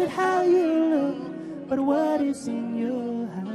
how you look, but what is in your heart.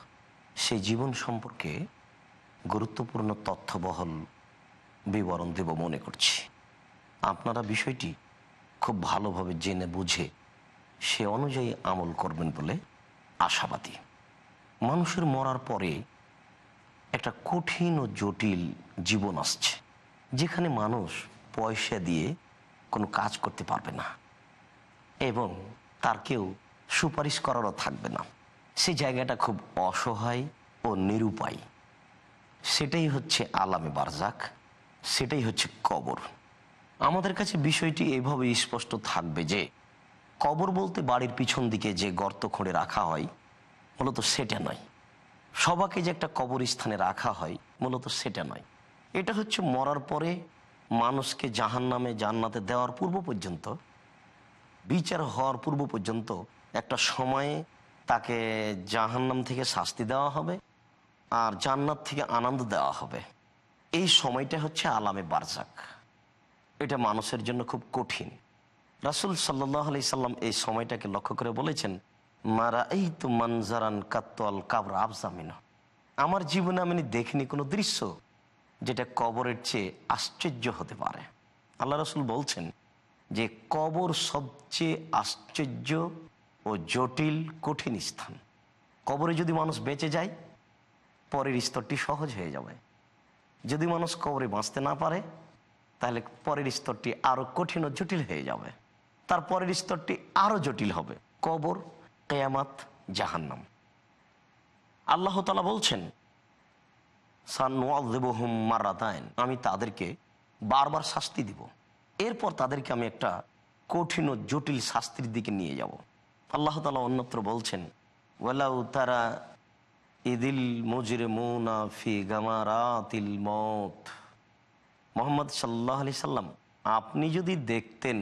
সেই জীবন সম্পর্কে গুরুত্বপূর্ণ তথ্যবহল বিবরণ দেব মনে করছি। আপনারা বিষয়টি খুব ভালোভাবে জেনে বুঝে সে অনুযায়ী আমল করবেন বলে আশাবাদী। মানুষের মরার পরে একটা কঠিন ও জটিল জীবন আসছে, যেখানে মানুষ পয়সা দিয়ে কোনো কাজ করতে পারবে না এবং তার কেউ সুপারিশ করারও থাকবে না। সে জায়গাটা খুব অসহায় ও নিরুপায়। সেটাই হচ্ছে আলামে বারজাক সেটাই হচ্ছে কবর। আমাদের কাছে বিষয়টি এভাবে স্পষ্ট থাকবে যে, কবর বলতে বাড়ির পিছন দিকে যে গর্ত খুঁড়ে রাখা হয়, মূলত সেটা নয়। সবাকে যে একটা কবরস্থানে রাখা হয়, মূলত সেটা নয়। এটা হচ্ছে মরার পরে মানুষকে জাহান নামে জান্নাতে দেওয়ার পূর্ব পর্যন্ত, বিচার হওয়ার পূর্ব পর্যন্ত একটা সময়ে তাকে জাহান্নাম থেকে শাস্তি দেওয়া হবে আর জান্নাত থেকে আনন্দ দেওয়া হবে। এই সময়টা হচ্ছে আলামে বারজাক এটা মানুষের জন্য খুব কঠিন। রাসুল সাল্লাহ আলি সাল্লাম এই সময়টাকে লক্ষ্য করে বলেছেন মারা এই তো মানজারান কাত্তাল কাবর আফজামিন আমার জীবনে আমি দেখিনি কোনো দৃশ্য যেটা কবরের চেয়ে আশ্চর্য হতে পারে। আল্লাহ রসুল বলছেন যে, কবর সবচেয়ে আশ্চর্য ও জটিল, কঠিন স্থান। কবরে যদি মানুষ বেঁচে যায়, পরের স্তরটি সহজ হয়ে যাবে। যদি মানুষ কবরে বাঁচতে না পারে, তাহলে পরের স্তরটি আরও কঠিন ও জটিল হয়ে যাবে। তার পরের স্তরটি আরও জটিল হবে। কবর, কেয়ামাত, জাহান্নাম। আল্লাহ তালা বলছেন মারাতায়ন আমি তাদেরকে বারবার শাস্তি দিব। এরপর তাদেরকে আমি একটা কঠিন ও জটিল শাস্তির দিকে নিয়ে যাব। আল্লাহ তালা অন্যত্র বলছেন, ওয়ালাউ তারা ইদিল মুজরে মুনা ফি গামারাতিল মত মোহাম্মদ সাল্লাহ আলি সাল্লাম, আপনি যদি দেখতেন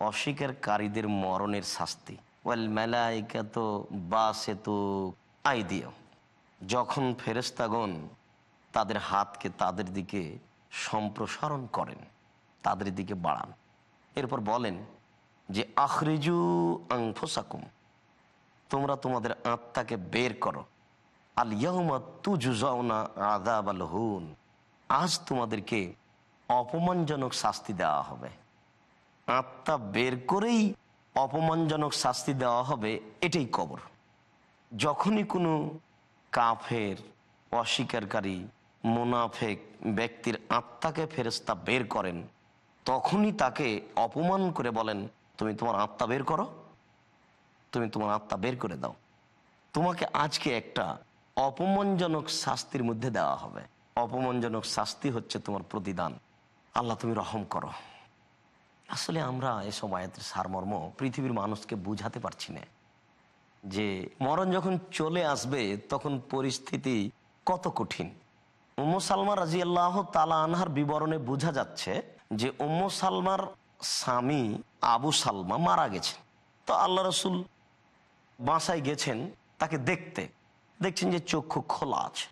অস্বীকারীদের মরণের শাস্তি, ওয়াল মেলাইকা তো বাসে তো আইদিও যখন ফেরেস্তাগণ তাদের হাতকে তাদের দিকে সম্প্রসারণ করেন, তাদের দিকে বাড়ান, এরপর বলেন যে আখরিজু আংফোসাকুম তোমরা তোমাদের আত্মাকে বের করো। আল ইয়াহুমা তুজুজাউনা আদাব আল হুন, আজ তোমাদেরকে অপমানজনক শাস্তি দেওয়া হবে। আত্মা বের করেই অপমানজনক শাস্তি দেওয়া হবে, এটাই কবর। যখনই কোনো কাফের, অস্বীকারী, মুনাফেক ব্যক্তির আত্মাকে ফেরেস্তা বের করেন, তখনই তাকে অপমান করে বলেন তুমি তোমার আত্মা বের করো। তুমি তোমার আত্মা বের করে দাও। তোমাকে আজকে একটা অপমানজনক শাস্তির মধ্যে দেওয়া হবে। অপমানজনক শাস্তি হচ্ছে তোমার প্রতিদান। আল্লাহ, তুমি রহম করো। আসলে আমরা এসব আয়াতের সারমর্ম পৃথিবীর মানুষকে বুঝাতে পারছি না। যে মরণ যখন চলে আসবে, তখন পরিস্থিতি কত কঠিন। উম্মু সালমা রাজি আল্লাহ তালা আনহার বিবরণে বোঝা যাচ্ছে যে উম্মু সালমার স্বামী আবু সালমা মারা গেছেন। তো আল্লাহ রসুল বাসায় গেছেন তাকে দেখতে। দেখছেন যে চক্ষু খোলা আছে।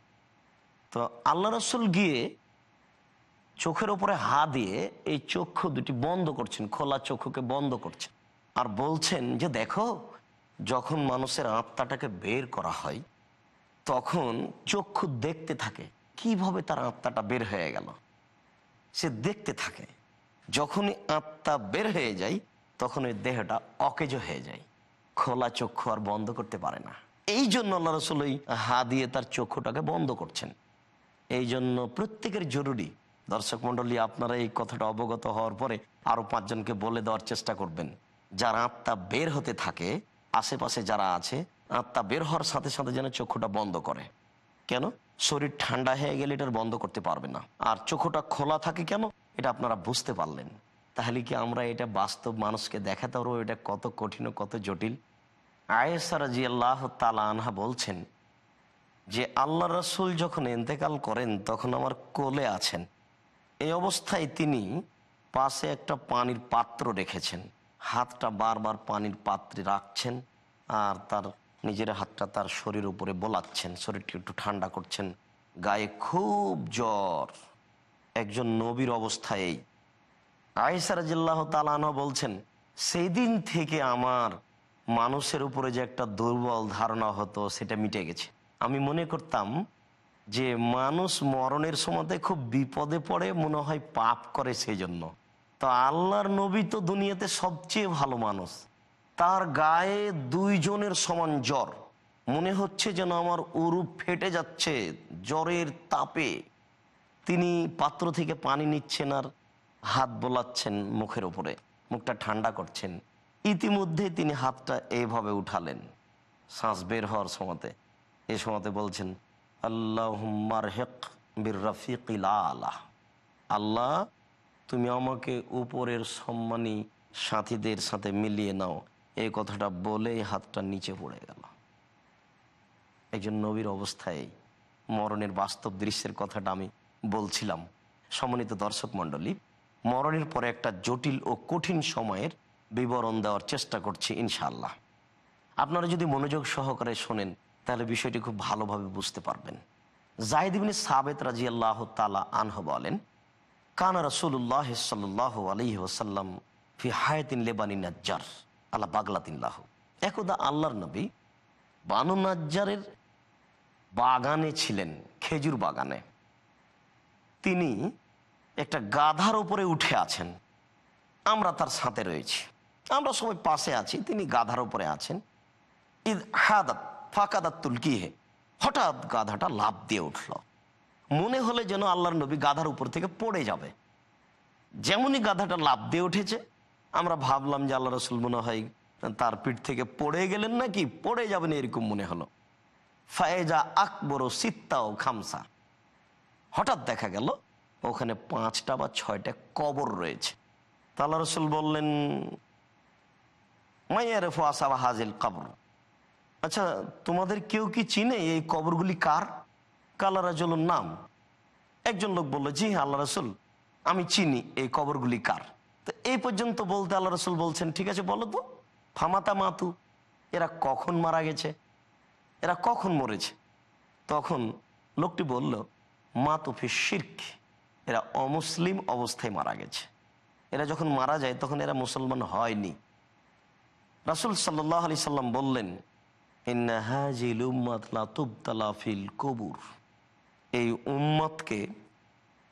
তো আল্লাহ রসুল গিয়ে চোখের ওপরে হা দিয়ে এই চক্ষু দুটি বন্ধ করছেন, খোলা চক্ষুকে বন্ধ করছেন। আর বলছেন যে, দেখো, যখন মানুষের আত্মাটাকে বের করা হয়, তখন চক্ষু দেখতে থাকে। কীভাবে তার আত্মাটা বের হয়ে গেল? সে দেখতে থাকে। যখনই আত্মা বের হয়ে যায় তখন ওই দেহটা অকেজ হয়ে যায়। খোলা চক্ষু আর বন্ধ করতে পারে না। এই জন্য আল্লাহ রসুল ওই হা দিয়ে তার চক্ষুটাকে বন্ধ করছেন। এই জন্য প্রত্যেকের জরুরি। দর্শক মন্ডলী আপনারা এই কথাটা অবগত হওয়ার পরে আরও পাঁচজনকে বলে দেওয়ার চেষ্টা করবেন। যার আত্মা বের হতে থাকে, আশেপাশে যারা আছে, আত্মা বের হওয়ার সাথে সাথে যেন চক্ষুটা বন্ধ করে। কেন? শরীর ঠান্ডা হয়ে গেলে এটার বন্ধ করতে পারবে না। আর চক্ষুটা খোলা থাকে কেন? এটা আপনারা বুঝতে পারলেন। তাহলে কি আমরা এটা বাস্তব মানুষকে দেখাতে পারব এটা কত কঠিন ও কত জটিল? আয়েসারা জি আল্লাহ তালা আনহা বলছেন যে, আল্লাহ রসুল যখন এন্তেকাল করেন, তখন আমার কোলে আছেন। এই অবস্থায় তিনি পাশে একটা পানির পাত্র রেখেছেন। হাতটা বারবার পানির পাত্রে রাখছেন আর তার নিজের হাতটা তার শরীর উপরে বোলাচ্ছেন। শরীরটি একটু ঠান্ডা করছেন। গায়ে খুব জ্বর। একজন নবীর অবস্থায় এই। আয়সারাজিল্লাহ তালানা বলছেন সেই দিন থেকে আমার মানুষের উপরে যে একটা দুর্বল ধারণা হতো, সেটা মিটে গেছে। আমি মনে করতাম যে মানুষ মরণের সময়তে খুব বিপদে পড়ে, মনে হয় পাপ করে সেই জন্য তো আল্লাহর নবী তো দুনিয়াতে সবচেয়ে ভালো মানুষ। তার গায়ে দুইজনের সমান জ্বর। মনে হচ্ছে যেন আমার উরুপ ফেটে যাচ্ছে, জ্বরের তাপে। তিনি পাত্র থেকে পানি নিচ্ছেন আর হাত বোলাচ্ছেন মুখের উপরে মুখটা ঠান্ডা করছেন। ইতিমধ্যে তিনি হাতটা এইভাবে উঠালেন, শ্বাস বের হওয়ার সময়তে। এ সময়তে বলছেন আল্লাহ হেক আলাহ আল্লাহ, তুমি আমাকে উপরের সম্মানী সাথীদের সাথে মিলিয়ে নাও। এই কথাটা বলে হাতটা নিচে পড়ে গেল। একজন নবীর অবস্থায় মরণের বাস্তব দৃশ্যের কথাটা আমি বলছিলাম। সমন্বিত দর্শক মণ্ডলী, মরণের পরে একটা জটিল ও কঠিন সময়ের বিবরণ দেওয়ার চেষ্টা করছি ইনশাল্লাহ আপনারা যদি মনোযোগ সহকারে শোনেন, তাহলে বিষয়টি খুব ভালোভাবে বুঝতে পারবেন। জাহিদিবিনী সাবেত রাজি আল্লাহ তালা আনহ বলেন, কানা রসুল্লাহ সাল্লাহ আলহি ওসাল্লাম ফি হায়াতিন লেবানি নাজ্জার আল্লাহ বাগলাতিল্লাহ একদা আল্লাহর নবী বানু নাজ্জারের বাগানে ছিলেন, খেজুর বাগানে। তিনি একটা গাধার উপরে উঠে আছেন। আমরা তার সাথে রয়েছি। আমরা সবাই পাশে আছি, তিনি গাধার উপরে আছেন। ঈদ হাদাত ফাঁকাদাত তুলকিহে, হঠাৎ গাধাটা লাভ দিয়ে উঠল। মনে হলে যেন আল্লাহর নবী গাধার উপর থেকে পড়ে যাবে। যেমনই গাধাটা লাভ দিয়ে উঠেছে, আমরা ভাবলাম যে আল্লাহ রসুল মনে হয় তার পিঠ থেকে পড়ে গেলেন নাকি? পড়ে যাবেন এরকম মনে হলো। ফায়েজা আকবর সিত্তা ও খামসা। হঠাৎ দেখা গেল ওখানে পাঁচটা বা ছয়টা কবর রয়েছে। তাল্লা রসুল বললেন মাইয়ারে ফোয়াসা হাজিল কবর? আচ্ছা তোমাদের কেউ কি চিনে এই কবরগুলি কার? কালারা জলুর নাম। একজন লোক বলল, জি হ্যাঁ আল্লাহ রসুল, আমি চিনি এই কবরগুলি কার? তো এই পর্যন্ত বলতে আল্লাহ রসুল বলছেন, ঠিক আছে, বলো তো, ফামাতা মাতু, এরা কখন মারা গেছে? এরা কখন মরেছে? তখন লোকটি বলল মাতুফি শির্ক। এরা অমুসলিম অবস্থায় মারা গেছে। এরা যখন মারা যায়, তখন এরা মুসলমান হয়নি। রাসুল সাল্লাহ আলি সাল্লাম বললেন কবুর। এই উম্মতকে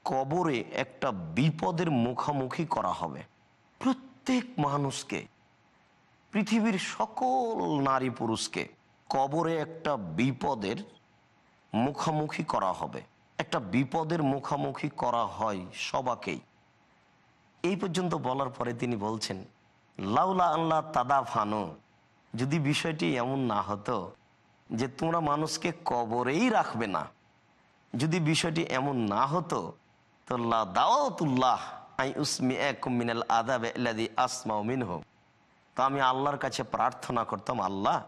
কবরে একটা বিপদের মুখামুখি করা হবে। প্রত্যেক মানুষকে, পৃথিবীর সকল নারী পুরুষকে কবরে একটা বিপদের মুখামুখি করা হবে। একটা বিপদের মুখোমুখি করা হয় সবাকেই। এই পর্যন্ত বলার পরে তিনি বলছেন, লাউলা আল্লাহ তাদা ফানো যদি বিষয়টি এমন না হতো যে তোমরা মানুষকে কবরেই রাখবে না, যদি বিষয়টি এমন না হতো, তো লা দাওয়াতুল্লাহ আই উসমি মিনাল আদাব আসমাউ মিনহু। তো আমি আল্লাহর কাছে প্রার্থনা করতাম, আল্লাহ,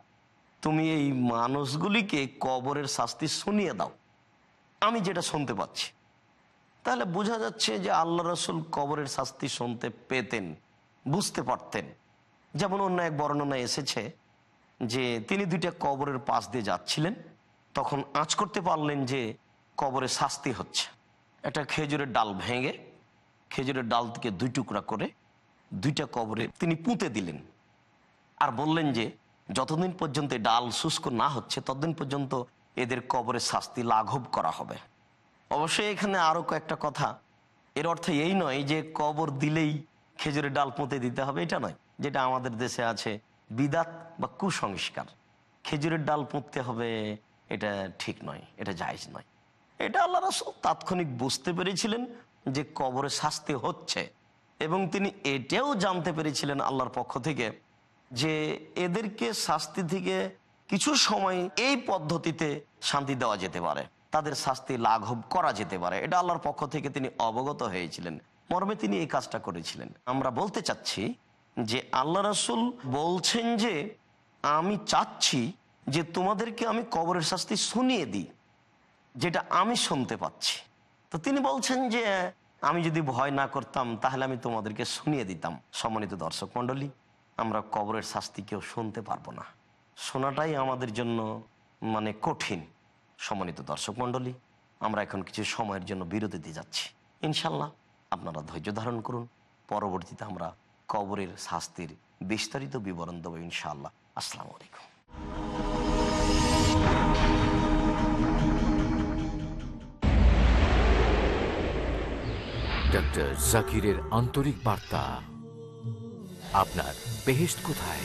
তুমি এই মানুষগুলিকে কবরের শাস্তি শুনিয়ে দাও। আমি যেটা শুনতে পাচ্ছি। তাহলে বোঝা যাচ্ছে যে আল্লাহ রসুল কবরের শাস্তি শুনতে পেতেন, বুঝতে পারতেন। যেমন অন্য এক বর্ণনা এসেছে যে তিনি দুইটা কবরের পাশ দিয়ে যাচ্ছিলেন, তখন আঁচ করতে পারলেন যে কবরে শাস্তি হচ্ছে। একটা খেজুরের ডাল ভেঙে খেজুরের ডাল থেকে দুই টুকরা করে দুইটা কবরে তিনি পুঁতে দিলেন। আর বললেন যে, যতদিন পর্যন্ত ডাল শুষ্ক না হচ্ছে, ততদিন পর্যন্ত এদের কবরে শাস্তি লাঘব করা হবে। অবশ্যই এখানে আরও কয়েকটা কথা। এর অর্থ এই নয় যে কবর দিলেই খেজুরের ডাল পুঁতে দিতে হবে, এটা নয়। যেটা আমাদের দেশে আছে বিদাত বা কুসংস্কার। খেজুরের ডাল পুঁততে হবে, এটা ঠিক নয়, এটা জায়জ নয়। এটা আল্লাহ রাসূল তাৎক্ষণিক বুঝতে পেরেছিলেন যে কবরে শাস্তি হচ্ছে এবং তিনি এটাও জানতে পেরেছিলেন আল্লাহর পক্ষ থেকে যে এদেরকে শাস্তি থেকে কিছু সময় এই পদ্ধতিতে শান্তি দেওয়া যেতে পারে। তাদের শাস্তি লাঘব করা যেতে পারে। এটা আল্লাহর পক্ষ থেকে তিনি অবগত হয়েছিলেন। মর্মে তিনি এই কাজটা করেছিলেন। আমরা বলতে চাচ্ছি যে আল্লাহ রাসূল বলছেন যে, আমি চাচ্ছি যে তোমাদেরকে আমি কবরের শাস্তি শুনিয়ে দিই, যেটা আমি শুনতে পাচ্ছি। তো তিনি বলছেন যে, আমি যদি ভয় না করতাম, তাহলে আমি তোমাদেরকে শুনিয়ে দিতাম। সম্মানিত দর্শক মণ্ডলী, আমরা কবরের শাস্তি কেউ শুনতে পারব না। শোনাটাই আমাদের জন্য মানে কঠিন, সম্মানিত দর্শক মণ্ডলী। আমরা এখন কিছু সময়ের জন্য বিরতিতে যাচ্ছি। ইনশাল্লাহ আপনারা ধৈর্য ধারণ করুন। পরবর্তীতে আমরা কবরের শাস্তির বিস্তারিত বিবরণ দেবো ইনশাল্লাহ আসসালামু আলাইকুম। জাকিরের আন্তরিক বার্তা। আপনার বেহেস্ট কোথায়?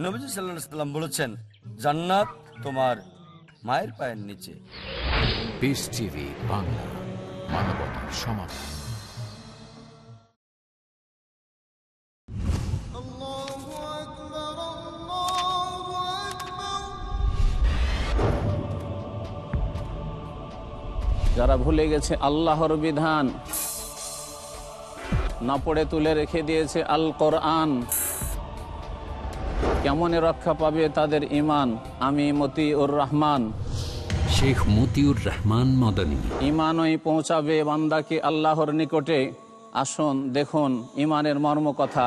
নবীজি সাল্লাম বলেছেন জান্নাত তোমার মায়ের পায়ের নিচে। টিভি বাংলা মানবতার সমাধান যারা ভুলে গেছে আল্লাহর বিধান না পড়ে তুলে রেখে দিয়েছে আল কোরআন কেমনে রক্ষা পাবে তাদের ইমান আমি মতিউর রহমান। শেখ মতিউর রহমান মদনী। ইমানই পৌঁছাবে বান্দাকে আল্লাহর নিকটে। আসুন দেখুন ইমানের মর্ম কথা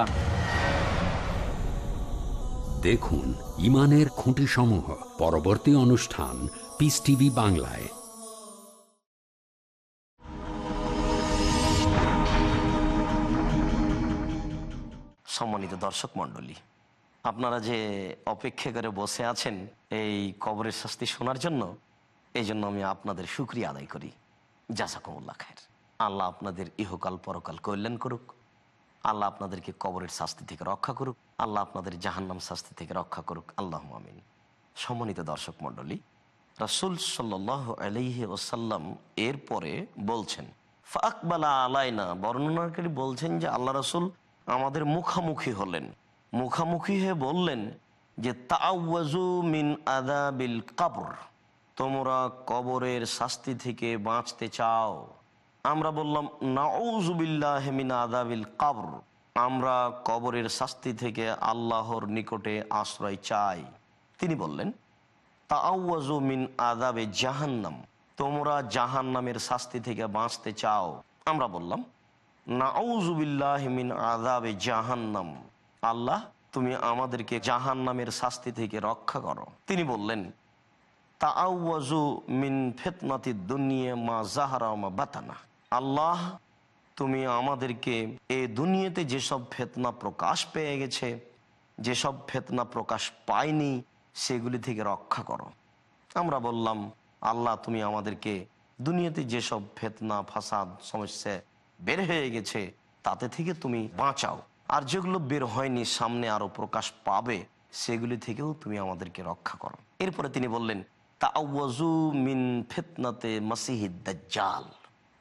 দেখুন ইমানের খুঁটি সমূহ পরবর্তী অনুষ্ঠান পিস টিভি বাংলায়। সম্মানিত দর্শক মণ্ডলী আপনারা যে অপেক্ষা করে বসে আছেন এই কবরের শাস্তি শোনার জন্য, এই জন্য আমি আপনাদের সুক্রিয়া আদায় করি। জাসাকুমুল্লাহ খায়ের আল্লাহ আপনাদের ইহকাল পরকাল কল্যাণ করুক। আল্লাহ আপনাদেরকে কবরের শাস্তি থেকে রক্ষা করুক। আল্লাহ আপনাদের জাহান্নাম শাস্তি থেকে রক্ষা করুক। আল্লাহ আমিন। সম্মানিত দর্শক মণ্ডলী, রাসুল সাল্লাহ আলহি ওসাল্লাম এরপরে বলছেন ফাকবালা আলাইনা। বর্ণনাকারী বলছেন যে, আল্লাহ রাসুল আমাদের মুখামুখি হলেন। মুখামুখি হয়ে বললেন যে তাওয়াজু মিন আদাবিল কাবর। তোমরা কবরের শাস্তি থেকে বাঁচতে চাও। আমরা বললাম নাউজুবিল্লাহ মিন আদাবিল কাবর। আমরা কবরের শাস্তি থেকে আল্লাহর নিকটে আশ্রয় চাই। তিনি বললেন তাওয়াজু মিন আদাবে জাহান্নাম। তোমরা জাহান্নামের শাস্তি থেকে বাঁচতে চাও। আমরা বললাম নাউজুবিল্লাহ মিন আদাবে জাহান্নাম। আল্লাহ, তুমি আমাদেরকে জাহান্নামের শাস্তি থেকে রক্ষা করো। তিনি বললেন তাআওয়াজু মিন ফিতনাতি দুনিয়া মা জাহারা মা বাতানা। আল্লাহ, তুমি আমাদেরকে এই দুনিয়াতে যেসব ফেতনা প্রকাশ পেয়ে গেছে, যেসব ফেতনা প্রকাশ পায়নি, সেগুলি থেকে রক্ষা করো। আমরা বললাম, আল্লাহ, তুমি আমাদেরকে দুনিয়াতে যেসব ফেতনা, ফাসাদ, সমস্যা বের হয়ে গেছে, তাতে থেকে তুমি বাঁচাও। আর যেগুলো বের হয়নি, সামনে আরও প্রকাশ পাবে, সেগুলি থেকেও তুমি আমাদেরকে রক্ষা করো। এরপরে তিনি বললেন তাওয়াজু মিন ফেতনাতে মাসিহিদ দাজ্জাল,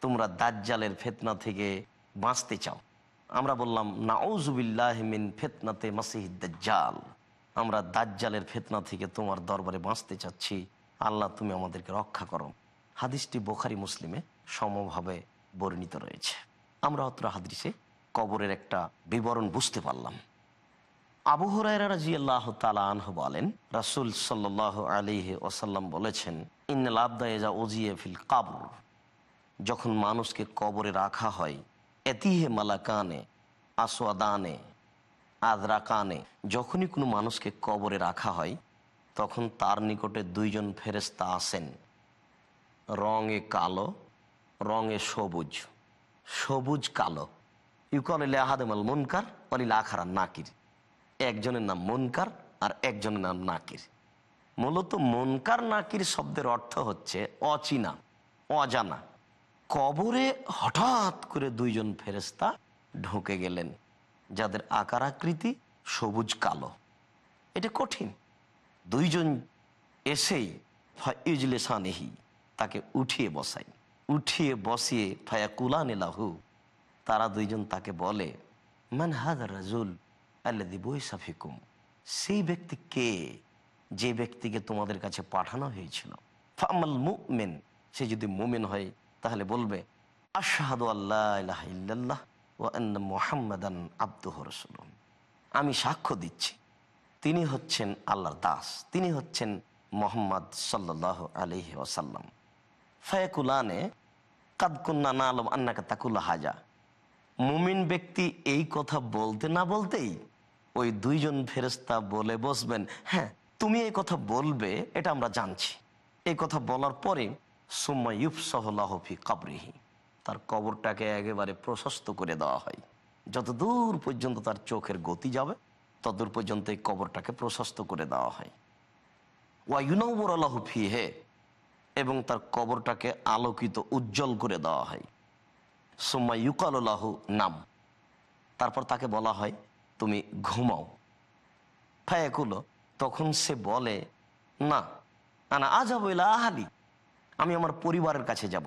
তোমরা দাজ্জালের ফেতনা থেকে বাঁচতে চাও। আমরা বললাম নাউজুবিল্লাহ মিন ফেতনাতে মাসিহিদ দাজ্জাল, আমরা দাজ্জালের ফেতনা থেকে তোমার দরবারে বাঁচতে চাচ্ছি। আল্লাহ, তুমি আমাদেরকে রক্ষা করো। হাদিসটি বোখারি মুসলিমে সমভাবে বর্ণিত রয়েছে। আমরা অত্র হাদিসে কবরের একটা বিবরণ বুঝতে পারলাম। আবু হুরায়রা রাজি আল্লাহ আনহু বলেন, রাসুল সাল্লাহ আলিহ ওসাল্লাম বলেছেন, ইন্নাল আবদা এজা ওজিয়ে ফিল কাবর। যখন মানুষকে কবরে রাখা হয়, এতিহে মালাকানে আসোয়াদানে আদরাকানে, যখনই কোনো মানুষকে কবরে রাখা হয়, তখন তার নিকটে দুইজন ফেরেস্তা আসেন। রঙে কালো, রঙে সবুজ সবুজ কালো। ইউকল আহাদেমাল মুনকার অলিল আখারা নাকির। একজনের নাম মুনকার আর একজনের নাম নাকির। মূলত মুনকার নাকির শব্দের অর্থ হচ্ছে অচিনা, অজানা। কবরে হঠাৎ করে দুইজন ফেরেস্তা ঢুকে গেলেন, যাদের আকার আকৃতি সবুজ কালো। এটা কঠিন। দুইজন এসেই ইজলে সানেহি তাকে উঠিয়ে বসাই উঠিয়ে বসিয়ে ফায়া কুলান লাহু তারা দুইজন তাকে বলে, মান হাদার রাজুল আল্লাদি বৈসাফিকুম সেই ব্যক্তি কে যে ব্যক্তিকে তোমাদের কাছে পাঠানো হয়েছিল? ফামাল মুমেন, সে যদি মুমেন হয়, তাহলে বলবে, আশাহাদু আল্লাহ ইল্লাল্লাহ ও মুহাম্মাদান আব্দুহ রসুলুম আমি সাক্ষ্য দিচ্ছি, তিনি হচ্ছেন আল্লাহর দাস, তিনি হচ্ছেন মোহাম্মদ সাল্লাহ আলহি ওসাল্লাম ফায়াকুলানে কাদকুন্না না আলম আন্নাকা তাকুল্লা হাজা। মুমিন ব্যক্তি এই কথা বলতে না বলতেই ওই দুইজন ফেরেস্তা বলে বসবেন। হ্যাঁ তুমি এই কথা বলবে, এটা আমরা জানছি। এই কথা বলার পরে, সুম্মা ইউফ সহলাহফি কাবরিহি, তার কবরটাকে একেবারে প্রশস্ত করে দেওয়া হয়। যত দূর পর্যন্ত তার চোখের গতি যাবে, ততদূর পর্যন্ত এই কবরটাকে প্রশস্ত করে দেওয়া হয়। ওয়াইনবর আল্লাহ ফি হে এবং তার কবরটাকে আলোকিত উজ্জ্বল করে দেওয়া হয়। সোম্মা ইউকাল্লাহ নাম। তারপর তাকে বলা হয়, তুমি ঘুমাও। ফায়াকুলো, তখন সে বলে, না, আনা আজ আহালি, আমি আমার পরিবারের কাছে যাব।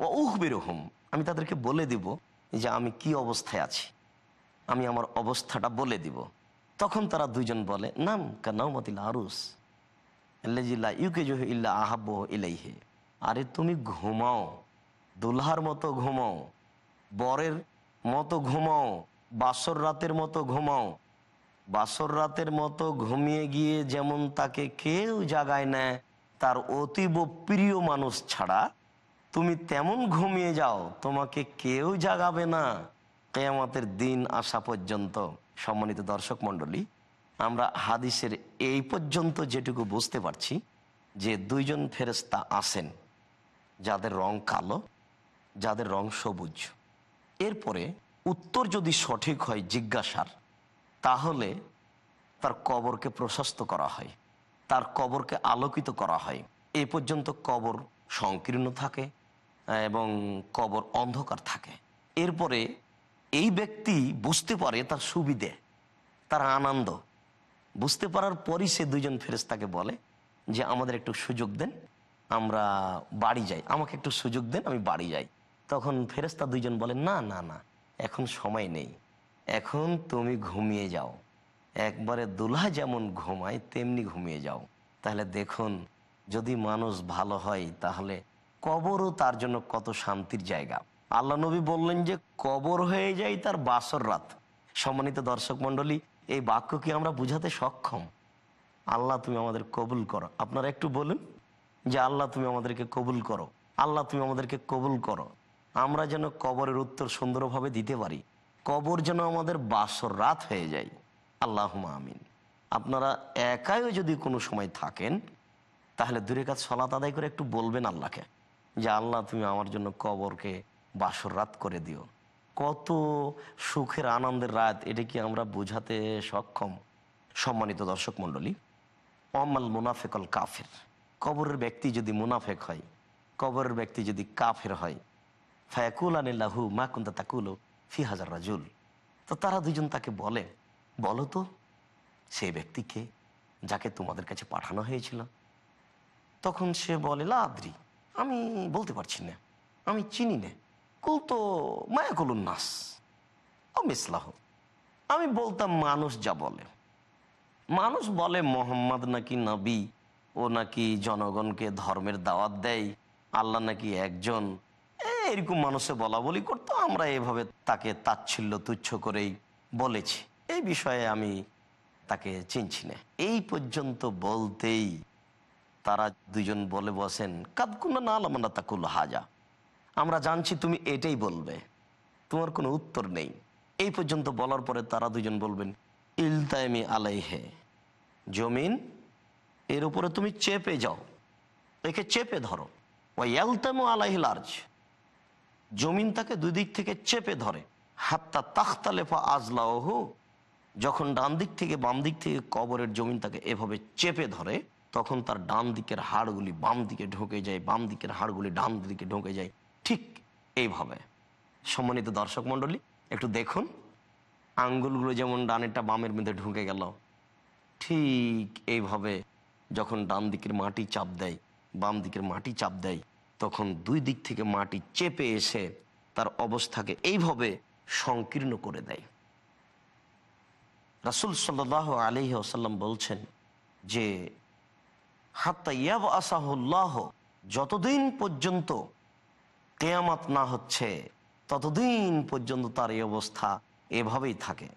ও উহ বেরোহম আমি তাদেরকে বলে দিব যে আমি কি অবস্থায় আছি। আমি আমার অবস্থাটা বলে দিব। তখন তারা দুইজন বলে, নাম কানাউমতিল আরুস ইউকে জহ ইল্লা আহাব্ব ইলাইহে। আরে তুমি ঘুমাও। দুলহার মতো ঘুমাও, বরের মতো ঘুমাও, বাসর রাতের মতো ঘুমাও। বাসর রাতের মতো ঘুমিয়ে গিয়ে যেমন তাকে কেউ জাগায় নেয়, তার অতীব প্রিয় মানুষ ছাড়া তুমি তেমন ঘুমিয়ে যাও, তোমাকে কেউ জাগাবে না। কেয়ামতের দিন আসা পর্যন্ত, সম্মানিত দর্শক মণ্ডলী, আমরা হাদিসের এই পর্যন্ত যেটুকু বুঝতে পারছি, যে দুইজন ফেরেস্তা আসেন যাদের রং কালো যাদের রং সবুজ। এরপরে উত্তর যদি সঠিক হয় জিজ্ঞাসার, তাহলে তার কবরকে প্রশস্ত করা হয়, তার কবরকে আলোকিত করা হয়। এ পর্যন্ত কবর সংকীর্ণ থাকে এবং কবর অন্ধকার থাকে। এরপরে এই ব্যক্তি বুঝতে পারে তার সুবিধে, তার আনন্দ। বুঝতে পারার পরই সে দুজন ফেরেস্তাকে বলে যে, আমাদের একটু সুযোগ দেন, আমরা বাড়ি যাই। আমাকে একটু সুযোগ দেন, আমি বাড়ি যাই। তখন ফেরেস্তা দুইজন বলেন, না না না, এখন সময় নেই। এখন তুমি ঘুমিয়ে যাও। একবারে দুলহা যেমন ঘুমায়, তেমনি ঘুমিয়ে যাও। তাহলে দেখুন, যদি মানুষ ভালো হয়, তাহলে কবরও তার জন্য কত শান্তির জায়গা। আল্লাহ নবী বললেন যে, কবর হয়ে যায় তার বাসর রাত। সম্মানিত দর্শক মণ্ডলী, এই বাক্য কি আমরা বুঝাতে সক্ষম? আল্লাহ, তুমি আমাদের কবুল করো। আপনারা একটু বলুন যে, আল্লাহ, তুমি আমাদেরকে কবুল করো। আল্লাহ, তুমি আমাদেরকে কবুল করো। আমরা যেন কবরের উত্তর সুন্দরভাবে দিতে পারি। কবর যেন আমাদের বাসর রাত হয়ে যায়। আল্লাহ আমিন। আপনারা একাইও যদি কোনো সময় থাকেন, তাহলে দূরে কাজ সলাত আদায় করে একটু বলবেন আল্লাহকে যে, আল্লাহ, তুমি আমার জন্য কবরকে বাসর রাত করে দিও। কত সুখের, আনন্দের রাত, এটা কি আমরা বোঝাতে সক্ষম? সম্মানিত দর্শক মণ্ডলী, অমাল মুনাফেকল কাফের। কবরের ব্যক্তি যদি মুনাফেক হয়, কবরের ব্যক্তি যদি কাফের হয় ফায়াকুল আনিল্লাহু মা কুন্তা তাকুলো ফি হাজার রাজুল। তো তারা দুজন তাকে বলে, বলো তো সেই ব্যক্তিকে যাকে তোমাদের কাছে পাঠানো হয়েছিল? তখন সে বলে, লাদ্রি, আমি বলতে পারছি না, আমি চিনি না। কুল তো মায়া কলুন নাস অমিসলাহ আমি বলতাম, মানুষ যা বলে। মানুষ বলে, মোহাম্মদ নাকি নবী, ও নাকি জনগণকে ধর্মের দাওয়াত দেয়, আল্লাহ নাকি একজন এরকম মানুষে বলা বলি করতো, আমরা এভাবে তাকে তাচ্ছিল্য তুচ্ছ করেই বলেছি। এই বিষয়ে আমি তাকে চিনছি না। এই পর্যন্ত বলতেই তারা দুজন বলে বসেন কাদকুন্না না আলামান্না তাকুল হাজা। আমরা জানছি তুমি এটাই বলবে। তোমার কোনো উত্তর নেই। এই পর্যন্ত বলার পরে তারা দুজন বলবেন ইলতায়মি আলাইহে, জমিন, এর উপরে তুমি চেপে যাও। একে চেপে ধরো। ওই এলতামু আলাইহি লার্জ জমিন তাকে দুই দিক থেকে চেপে ধরে। হাত্তা তাখতালেফা আজলাওহু, যখন ডান দিক থেকে বাম দিক থেকে কবরের জমিন তাকে এভাবে চেপে ধরে, তখন তার ডান দিকের হাড়গুলি বাম দিকে ঢুকে যায়, বাম দিকের হাড়গুলি ডান দিকে ঢুকে যায়। ঠিক এইভাবে। সম্মানিত দর্শক মণ্ডলী, একটু দেখুন, আঙ্গুলগুলো যেমন ডানেরটা বামের মধ্যে ঢুকে গেল, ঠিক এইভাবে যখন ডান দিকের মাটি চাপ দেয়, বাম দিকের মাটি চাপ দেয় তখন দুই দিক থেকে মাটি চেপে এসে তার অবস্থাকে এইভাবে সংকীর্ণ করে দেয়। রাসুল সাল্লাহ আলহি আসাল্লাম বলছেন যে, হাত্তা ইয়াব আসাহুল্লাহ যতদিন পর্যন্ত কেয়ামাত না হচ্ছে, ততদিন পর্যন্ত তার এই অবস্থা এভাবেই থাকে।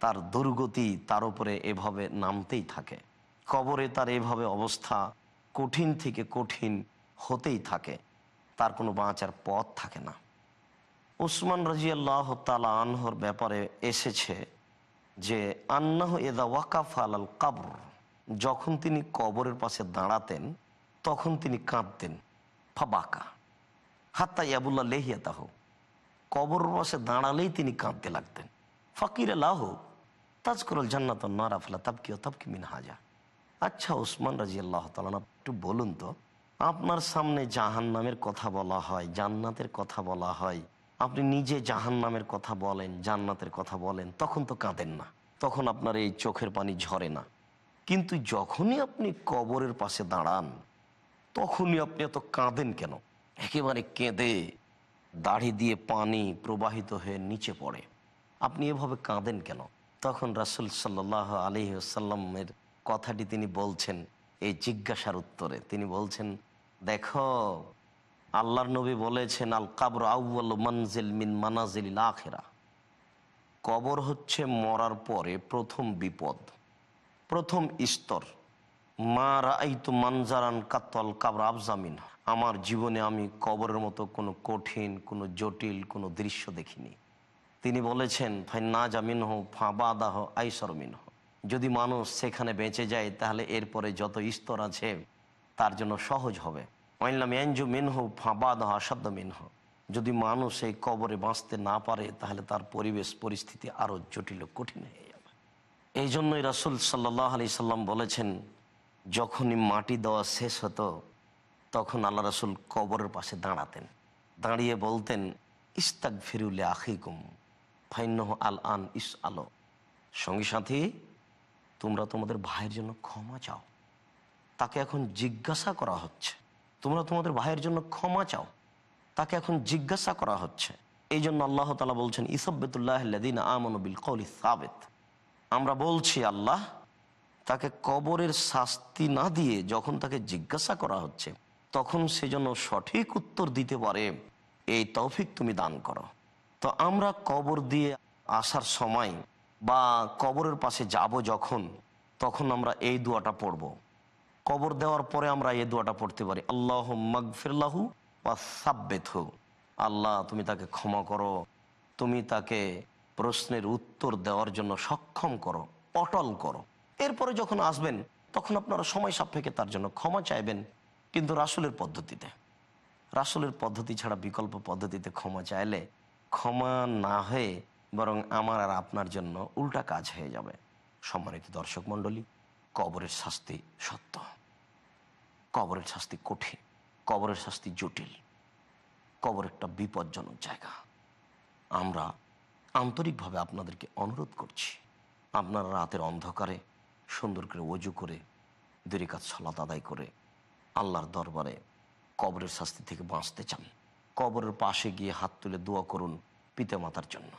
তার দুর্গতি তার উপরে এভাবে নামতেই থাকে। কবরে তার এভাবে অবস্থা কঠিন থেকে কঠিন হতেই থাকে। তার কোনো বাঁচার পথ থাকে না। উসমান রাজিয়াল্লাহ তালা আনহর ব্যাপারে এসেছে যে, আন্নাহ এদা ওয়াকাফ আল কাবর, যখন তিনি কবরের পাশে দাঁড়াতেন, তখন তিনি কাঁদতেন। ফাবাকা। হাত্তা ইয়াবুল্লাহ লেহিয়াতাহ। কবর পাশে দাঁড়ালেই তিনি কাঁদতে লাগতেন। ফকির লাহ, তাজকরুল জান্নাত নারাফলা তাবকি ও তাবকি মিন হাজা আচ্ছা ওসমান রাজি আল্লাহ তালা একটু বলুন তো আপনার সামনে জাহান নামের কথা বলা হয়, জান্নাতের কথা বলা হয়। আপনি নিজে জাহান নামের কথা বলেন, জান্নাতের কথা বলেন, তখন তো কাঁদেন না। তখন আপনার এই চোখের পানি ঝরে না। কিন্তু যখনই আপনি কবরের পাশে দাঁড়ান, তখনই আপনি এত কাঁদেন কেন? একেবারে কেঁদে দাড়ি দিয়ে পানি প্রবাহিত হয়ে নিচে পড়ে। আপনি এভাবে কাঁদেন কেন? তখন রাসুল সাল্লাহ আলী সাল্লামের কথাটি তিনি বলছেন, এই জিজ্ঞাসার উত্তরে তিনি বলছেন দেখো, আল্লাহর নবী বলেছেন আল কাবর আউ্ল মনজিল মিন মানাজিল আখেরা। কবর হচ্ছে মরার পরে প্রথম বিপদ, প্রথম স্তর। মা রাইতু মানজারান কাতল কাবর আফজামিন আমার জীবনে আমি কবরের মতো কোনো কঠিন, কোনো জটিল, কোনো দৃশ্য দেখিনি। তিনি বলেছেন ফাই না জামিন হো ফাঁবাদাহ আইসরমিন যদি মানুষ সেখানে বেঁচে যায়, তাহলে এরপরে যত স্তর আছে তার জন্য সহজ হবে। অইনলাম এনজু মিনহ ফাঁবাদাহ আসাদ্দ মিনহ। যদি মানুষ এই কবরে বাঁচতে না পারে, তাহলে তার পরিবেশ, পরিস্থিতি আরও জটিল কঠিন হয়ে যাবে। এই জন্যই রাসুল সাল্লাহ আলি সাল্লাম বলেছেন, যখনই মাটি দেওয়া শেষ হতো, তখন আল্লাহ রাসুল কবরের পাশে দাঁড়াতেন। দাঁড়িয়ে বলতেন ইস্তাক ফিরুলে আখিকুম ফাইন্নহ আল আন ইস আলো সঙ্গী সাথী, তোমরা তোমাদের ভাইয়ের জন্য ক্ষমা চাও। তাকে এখন জিজ্ঞাসা করা হচ্ছে। তোমরা তোমাদের ভাইয়ের জন্য ক্ষমা চাও। তাকে এখন জিজ্ঞাসা করা হচ্ছে। এই জন্য আল্লাহ তালা বলছেন, ইসব্বেতুল্লাহ আমনবিল কৌলি সাবেত। আমরা বলছি, আল্লাহ, তাকে কবরের শাস্তি না দিয়ে যখন তাকে জিজ্ঞাসা করা হচ্ছে, তখন সে যেন সঠিক উত্তর দিতে পারে। এই তৌফিক তুমি দান করো। তো আমরা কবর দিয়ে আসার সময় বা কবরের পাশে যাব যখন, তখন আমরা এই দোয়াটা পড়ব। কবর দেওয়ার পরে আমরা এই দোয়াটা পড়তে পারি। আল্লাহ মগফিরাহু বা সাব্বেথ আল্লাহ, তুমি তাকে ক্ষমা করো। তুমি তাকে প্রশ্নের উত্তর দেওয়ার জন্য সক্ষম করো, অটল করো। এরপরে যখন আসবেন, তখন আপনারা সময় সাপেক্ষে তার জন্য ক্ষমা চাইবেন, কিন্তু রাসুলের পদ্ধতিতে। রাসুলের পদ্ধতি ছাড়া, বিকল্প পদ্ধতিতে ক্ষমা চাইলে ক্ষমা না হয়ে বরং আমার আর আপনার জন্য উল্টা কাজ হয়ে যাবে। সম্মানিত দর্শক মণ্ডলী, কবরের শাস্তি সত্য। কবরের শাস্তি কঠিন, কবরের শাস্তি জটিল, কবর একটা বিপজ্জনক জায়গা। আমরা আন্তরিকভাবে আপনাদেরকে অনুরোধ করছি, আপনারা রাতের অন্ধকারে সুন্দর করে অজু করে দুরিকাত সলাত আদায় করে আল্লাহর দরবারে কবরের শাস্তি থেকে বাঁচতে চান। কবরের পাশে গিয়ে হাত তুলে দোয়া করুন পিতামাতার জন্য।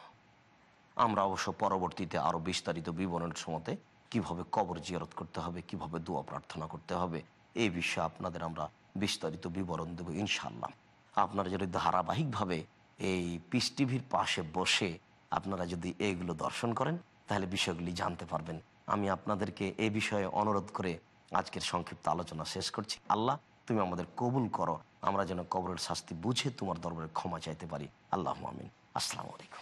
আমরা অবশ্য পরবর্তীতে আরও বিস্তারিত বিবরণের সময়তে কীভাবে কবর জিয়ারত করতে হবে, কীভাবে দোয়া প্রার্থনা করতে হবে এই বিষয়ে আপনাদের আমরা বিস্তারিত বিবরণ দেব ইনশাল্লাহ আপনারা যদি ধারাবাহিকভাবে এই পিস টিভির পাশে বসে আপনারা যদি এইগুলো দর্শন করেন, তাহলে বিষয়গুলি জানতে পারবেন। আমি আপনাদেরকে এ বিষয়ে অনুরোধ করে আজকের সংক্ষিপ্ত আলোচনা শেষ করছি। আল্লাহ, তুমি আমাদের কবুল করো। আমরা যেন কবরের শাস্তি বুঝে তোমার দরবারে ক্ষমা চাইতে পারি। আল্লাহ আমিন। আসসালামু আলাইকুম।